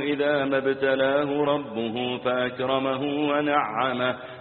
إذا ما ابتلاه ربه فأكرمه ونعمه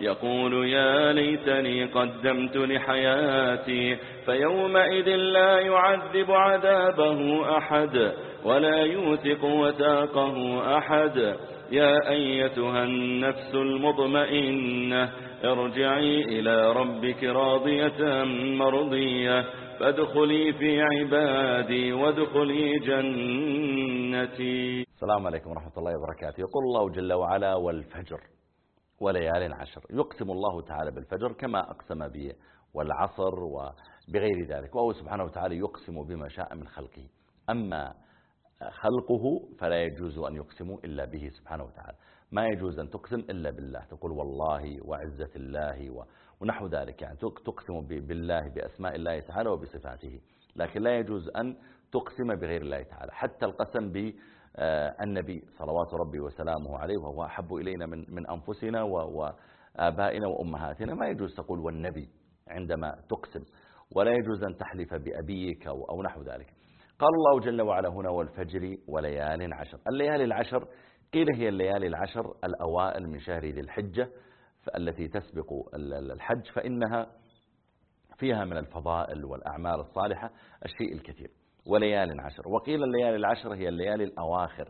يقول يا ليتني قدمت لحياتي فيومئذ لا يعذب عذابه أحد ولا يوثق وثاقه أحد. يا أيتها النفس المطمئنة ارجعي إلى ربك راضية مرضية فادخلي في عبادي وادخلي جنتي. السلام عليكم ورحمة الله وبركاته. يقول الله جل وعلا والفجر وليال عشر يقسم الله تعالى بالفجر كما أقسم به والعصر وبغير ذلك وهو سبحانه وتعالى يقسم بما شاء من خلقه. أما خلقه فلا يجوز أن يقسموا إلا به سبحانه وتعالى. ما يجوز أن تقسم إلا بالله. تقول والله وعزة الله ونحو ذلك. يعني تقسم بالله بأسماء الله تعالى وبصفاته. لكن لا يجوز أن تقسم بغير الله تعالى. حتى القسم بالنبي صلوات ربي وسلامه عليه وهو أحب إلينا من, من أنفسنا وآبائنا وأمهاتنا. ما يجوز تقول والنبي عندما تقسم ولا يجوز أن تحلف بأبيك أو نحو ذلك. قال الله جل وعلا هنا والفجر وليال عشر. الليالي العشر قيل هي الليالي العشر الأوائل من شهر ذي الحجة التي تسبق الحج فإنها فيها من الفضائل والأعمال الصالحة الشيء الكثير. وليال عشر وقيل الليالي العشر هي الليالي الأواخر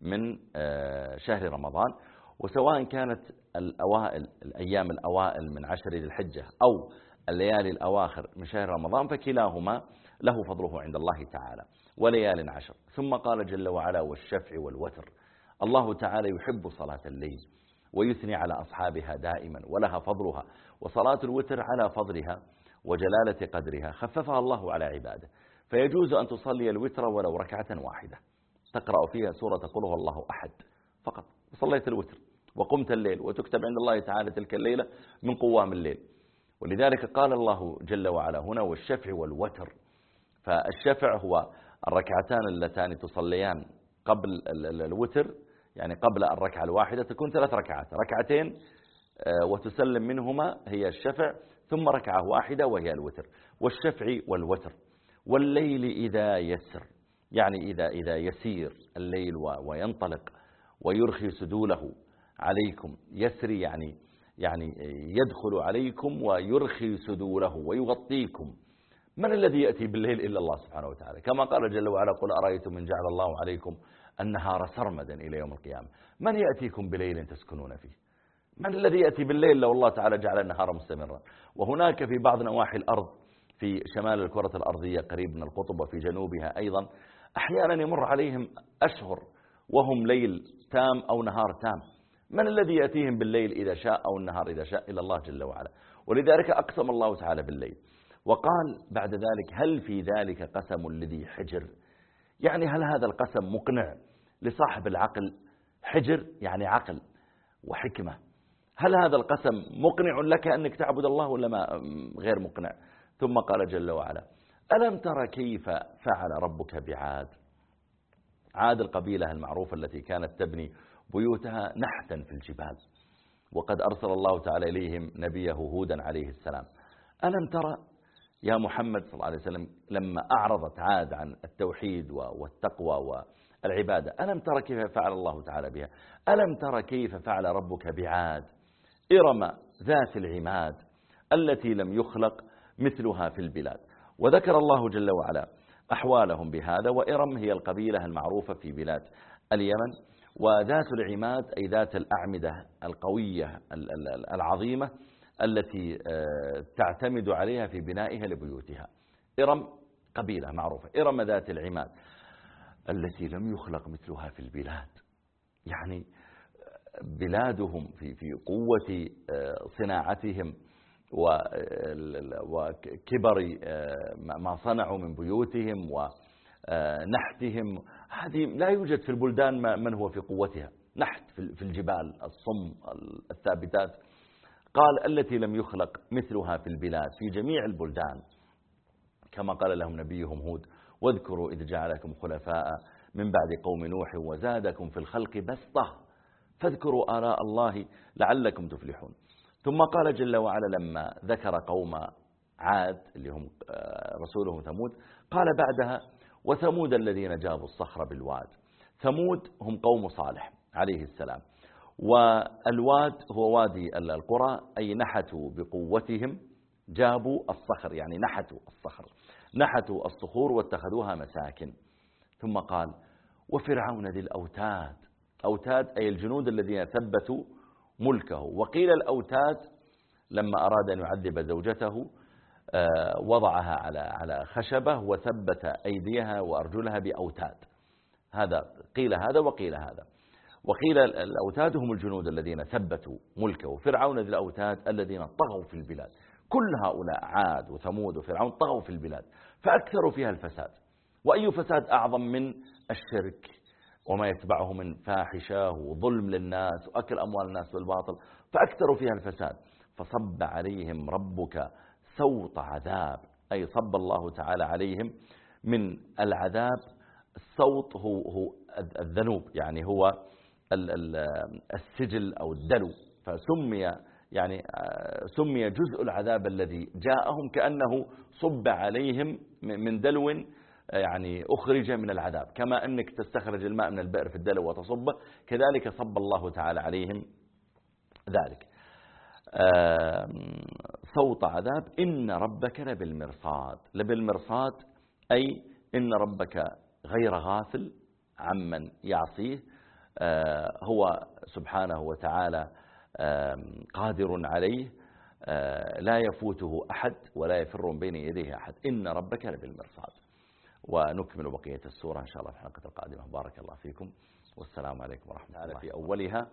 من آه، شهر رمضان. وسواء كانت الأوائل الأيام الأوائل من عشر ذي الحجة أو الليالي الأواخر من شهر رمضان فكلاهما له فضله عند الله تعالى. وليال عشر ثم قال جل وعلا والشفع والوتر. الله تعالى يحب صلاة الليل ويثني على أصحابها دائما ولها فضلها وصلاة الوتر على فضلها وجلالة قدرها خففها الله على عباده. فيجوز أن تصلي الوتر ولو ركعة واحدة. تقرأ فيها سورة قل الله أحد. فقط. وصليت الوتر وقمت الليل وتكتب عند الله تعالى تلك الليلة من قوام الليل. ولذلك قال الله جل وعلا هنا والشفع والوتر. فالشفع هو الركعتان اللتان تصليان قبل الوتر يعني قبل الركعة الواحدة تكون ثلاث ركعات. ركعتين آه، وتسلم منهما هي الشفع ثم ركعة واحدة وهي الوتر. والشفع والوتر. والليل إذا يسر يعني إذا, إذا يسير الليل وينطلق ويرخي سدوله عليكم. يسري يعني يعني يدخل عليكم ويرخي سدوله ويغطيكم. من الذي يأتي بالليل إلا الله سبحانه وتعالى؟ كما قال جل وعلا قل أرأيتم من جعل الله عليكم النهار سرمدا إلى يوم القيامة. من يأتيكم بليل تسكنون فيه؟ من الذي يأتي بالليل لو الله تعالى جعل النهار مستمرا؟ وهناك في بعض نواحي الأرض في شمال الكرة الأرضية قريب من القطب وفي جنوبها أيضا. أحيانا يمر عليهم أشهر وهم ليل تام أو نهار تام. من الذي يأتيهم بالليل إذا شاء أو النهار إذا شاء؟ إلا الله جل وعلا. ولذلك أقسم الله تعالى بالليل. وقال بعد ذلك هل في ذلك قسم لذي حجر؟ يعني هل هذا القسم مقنع لصاحب العقل؟ حجر يعني عقل وحكمة. هل هذا القسم مقنع لك أنك تعبد الله ولا ما؟ غير مقنع. ثم قال جل وعلا ألم ترى كيف فعل ربك بعاد؟ عاد القبيلة المعروفة التي كانت تبني بيوتها نحتا في الجبال وقد أرسل الله تعالى إليهم نبيه هودا عليه السلام. ألم ترى يا محمد صلى الله عليه وسلم لما أعرضت عاد عن التوحيد والتقوى والعبادة ألم ترى كيف فعل الله تعالى بها؟ ألم ترى كيف فعل ربك بعاد؟ إرم ذات العماد التي لم يخلق مثلها في البلاد. وذكر الله جل وعلا أحوالهم بهذا وإرم هي القبيلة المعروفة في بلاد اليمن وذات العماد أي ذات الأعمدة القوية العظيمة التي آه، تعتمد عليها في بنائها لبيوتها. إرم قبيلة معروفة. إرم ذات العماد التي لم يخلق مثلها في البلاد. يعني آه، بلادهم في في قوة آه، صناعتهم وكبر ما صنعوا من بيوتهم ونحتهم هذه لا يوجد في البلدان من هو في قوتها. نحت في الجبال الصم الثابتات. قال التي لم يخلق مثلها في البلاد في جميع البلدان. كما قال لهم نبيهم هود واذكروا إذ جعلكم خلفاء من بعد قوم نوح وزادكم في الخلق بسطة. فاذكروا آلاء الله لعلكم تفلحون. ثم قال جل وعلا لما ذكر قوم عاد اللي هم آه، رسولهم ثمود قال بعدها وثمود الذين جابوا الصخر بالواد. ثمود هم قوم صالح عليه السلام. والواد هو وادي القرى أي نحتوا بقوتهم جابوا الصخر يعني نحتوا الصخر. نحتوا الصخور واتخذوها مساكن. ثم قال وفرعون ذي الأوتاد. أوتاد أي الجنود الذين ثبتوا ملكه. وقيل الأوتاد لما أراد أن يعذب زوجته آه، وضعها على على خشبة وثبت أيديها وأرجلها بأوتاد. هذا قيل هذا وقيل هذا. وقيل الأوتاد هم الجنود الذين ثبتوا ملكه. وفرعون ذي الأوتاد الذين طغوا في البلاد. كل هؤلاء عاد وثمود وفرعون طغوا في البلاد. فأكثروا فيها الفساد. وأي فساد أعظم من الشرك؟ وما يتبعه من فاحشة وظلم للناس وأكل أموال الناس بالباطل فأكثروا فيها الفساد. فصب عليهم ربك سوط عذاب أي صب الله تعالى عليهم من العذاب. السوط هو, هو الذنوب يعني هو السجل أو الدلو. فسمي يعني آه، سمي جزء العذاب الذي جاءهم كأنه صب عليهم من دلو يعني أخرج من العذاب كما أنك تستخرج الماء من البئر في الدلو وتصبه كذلك صب الله تعالى عليهم ذلك. صوت عذاب إن ربك لبالمرصاد. لبالمرصاد أي إن ربك غير غافل عمن يعصيه آه، هو سبحانه وتعالى قادر عليه آه، لا يفوته أحد ولا يفر بين يديه أحد. إن ربك لبالمرصاد. ونكمل بقية السورة إن شاء الله في الحلقة القادمة. بارك الله فيكم. والسلام عليكم ورحمة الله في أولها.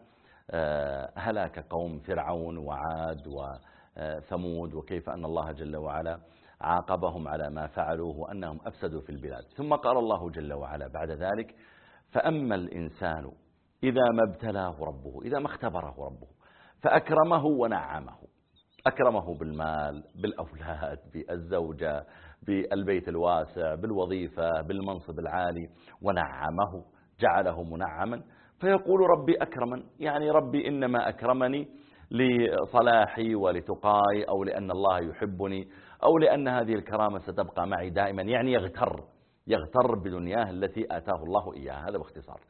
آه، هلاك قوم فرعون وعاد وثمود وكيف أن الله جل وعلا عاقبهم على ما فعلوه وأنهم أفسدوا في البلاد. ثم قال الله جل وعلا بعد ذلك فأما الإنسان إذا ما ابتلاه ربه إذا ما اختبره ربه فأكرمه ونعمه. أكرمه بالمال بالأولاد بالزوجة بالبيت الواسع بالوظيفة بالمنصب العالي ونعمه جعله منعما. فيقول ربي أكرمن يعني ربي إنما أكرمني لصلاحي ولتقاي أو لأن الله يحبني أو لأن هذه الكرامة ستبقى معي دائما. يعني يغتر يغتر بدنياه التي آتاه الله إياها. هذا باختصار.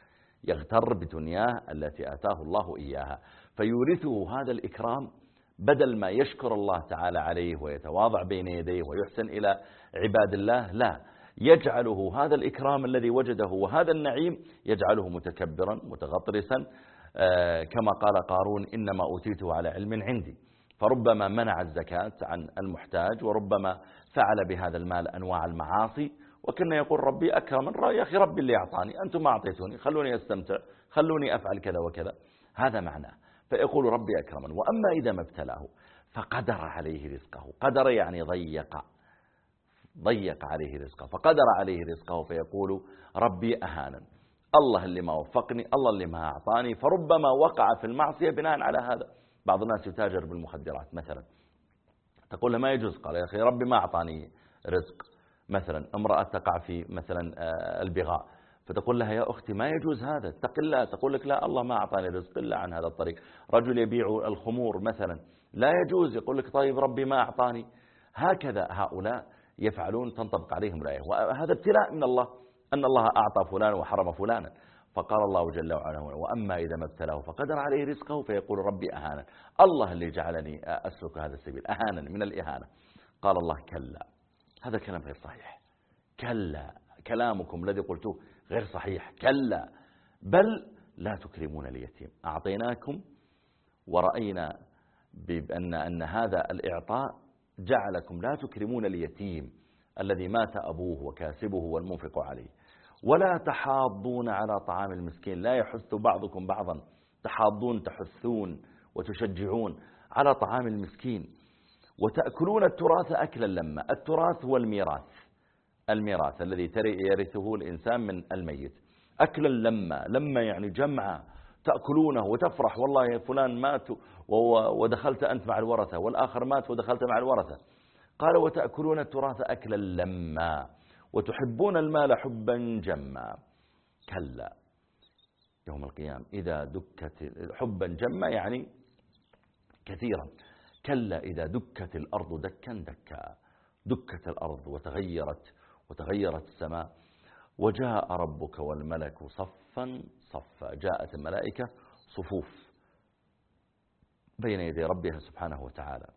يغتر بدنياه التي آتاه الله إياها. فيورثه هذا الإكرام بدل ما يشكر الله تعالى عليه ويتواضع بين يديه ويحسن إلى عباد الله لا. يجعله هذا الإكرام الذي وجده وهذا النعيم يجعله متكبرا متغطرسا. آه، كما قال قارون إنما أوتيته على علم عندي. فربما منع الزكاة عن المحتاج وربما فعل بهذا المال أنواع المعاصي. وكنا يقول ربي أكرما يا أخي ربي اللي أعطاني أنتم ما أعطيتوني خلوني أستمتع خلوني أفعل كذا وكذا. هذا معناه. فيقول ربي أكرما وأما إذا ما ابتلاه فقدر عليه رزقه. قدر يعني ضيق. ضيق عليه رزقه. فقدر عليه رزقه فيقول ربي أهانا الله اللي ما وفقني الله اللي ما أعطاني. فربما وقع في المعصية بناء على هذا. بعض الناس يتاجر بالمخدرات مثلا. تقول له ما يجوز؟ قال يا أخي ربي ما أعطاني رزق. مثلا امرأة تقع في مثلا آه، البغاء. فتقول لها يا أختي ما يجوز هذا. اتق الله تقول لك لا الله ما أعطاني رزق إلا عن هذا الطريق. رجل يبيع الخمور مثلا. لا يجوز. يقول لك طيب ربي ما أعطاني. هكذا هؤلاء يفعلون تنطبق عليهم الآية وهذا ابتلاء من الله. أن الله أعطى فلان وحرم فلانا. فقال الله جل وعلا وأما إذا ما ابتلاه فقدر عليه رزقه. فيقول ربي أهانا الله اللي جعلني أسلك هذا السبيل. أهانا من الإهانة. قال الله كلا. هذا كلام غير صحيح. كلا. كلامكم الذي قلتوه غير صحيح. كلا. بل لا تكرمون اليتيم. أعطيناكم ورأينا بأن أن هذا الإعطاء جعلكم لا تكرمون اليتيم الذي مات أبوه وكاسبه والمنفق عليه. ولا تحاضون على طعام المسكين. لا يحث بعضكم بعضا. تحاضون تحثون وتشجعون على طعام المسكين. وتأكلون التراث أكلا لما. التراث هو الميراث الميراث الذي يرثه الإنسان من الميت. أكلا لما لما يعني جمع تأكلونه وتفرح والله فلان مات ودخلت أنت مع الورثة والآخر مات ودخلت مع الورثة. قال وتأكلون التراث أكلا لما وتحبون المال حبا جما. كلا. يوم القيامة إذا دكت حبا جما يعني كثيرا. كلا إذا دكت الأرض دكا دكا. دكت الأرض وتغيرت وتغيرت السماء وجاء ربك والملك صفا صفا جاءت الملائكة صفوف بين يدي ربها سبحانه وتعالى.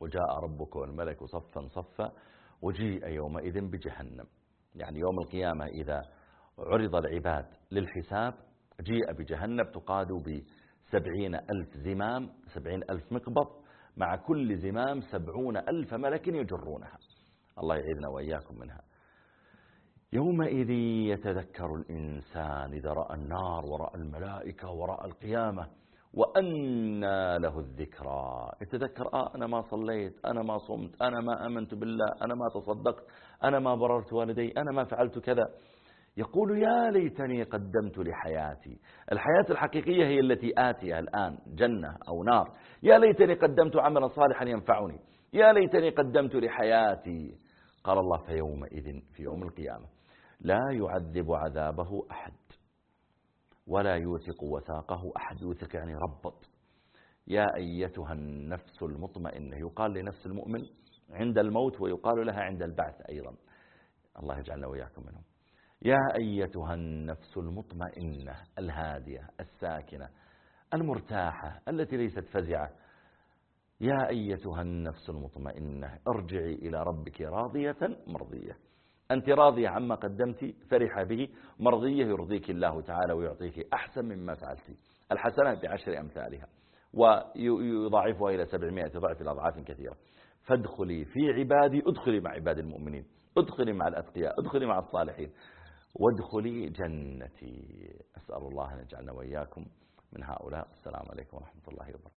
وجاء ربك والملك صفا صفا وجيء يومئذ بجهنم. يعني يوم القيامة إذا عرض العباد للحساب جيء بجهنم تقاد بسبعين ألف زمام سبعين ألف مقبض مع كل زمام سبعون ألف ملك يجرونها. الله يعيذنا وإياكم منها. يومئذ يتذكر الإنسان إذا رأى النار ورأى الملائكة ورأى القيامة وأنى له الذكرى. يتذكر آه أنا ما صليت أنا ما صمت أنا ما أمنت بالله أنا ما تصدقت أنا ما بررت والدي أنا ما فعلت كذا. يقول يا ليتني قدمت لحياتي. الحياة الحقيقية هي التي آتيها الآن جنة أو نار. يا ليتني قدمت عملا صالحا ينفعني. يا ليتني قدمت لحياتي. قال الله فيومئذ في يوم القيامة لا يعذب عذابه أحد ولا يوثق وثاقه أحد. يوثق يعني ربط. يا أيتها النفس المطمئنة يقال لنفس المؤمن عند الموت ويقال لها عند البعث أيضا. الله يجعلنا وإياكم منهم. يا أيتها النفس المطمئنة الهادية الساكنة المرتاحة التي ليست فزعة يا أيتها النفس المطمئنة ارجعي إلى ربك راضية مرضية. أنت راضية عما قدمت فرح به مرضية يرضيك الله تعالى ويعطيك أحسن مما فعلت. الحسنة بعشر أمثالها. ويضاعفها إلى سبعمائة ضعف الأضعاف كثيرة. فادخلي في عبادي ادخلي مع عباد المؤمنين ادخلي مع الأتقياء ادخلي مع الصالحين. وادخلي جنتي. أسأل الله أن يجعلنا وإياكم من هؤلاء. السلام عليكم ورحمة الله وبركاته.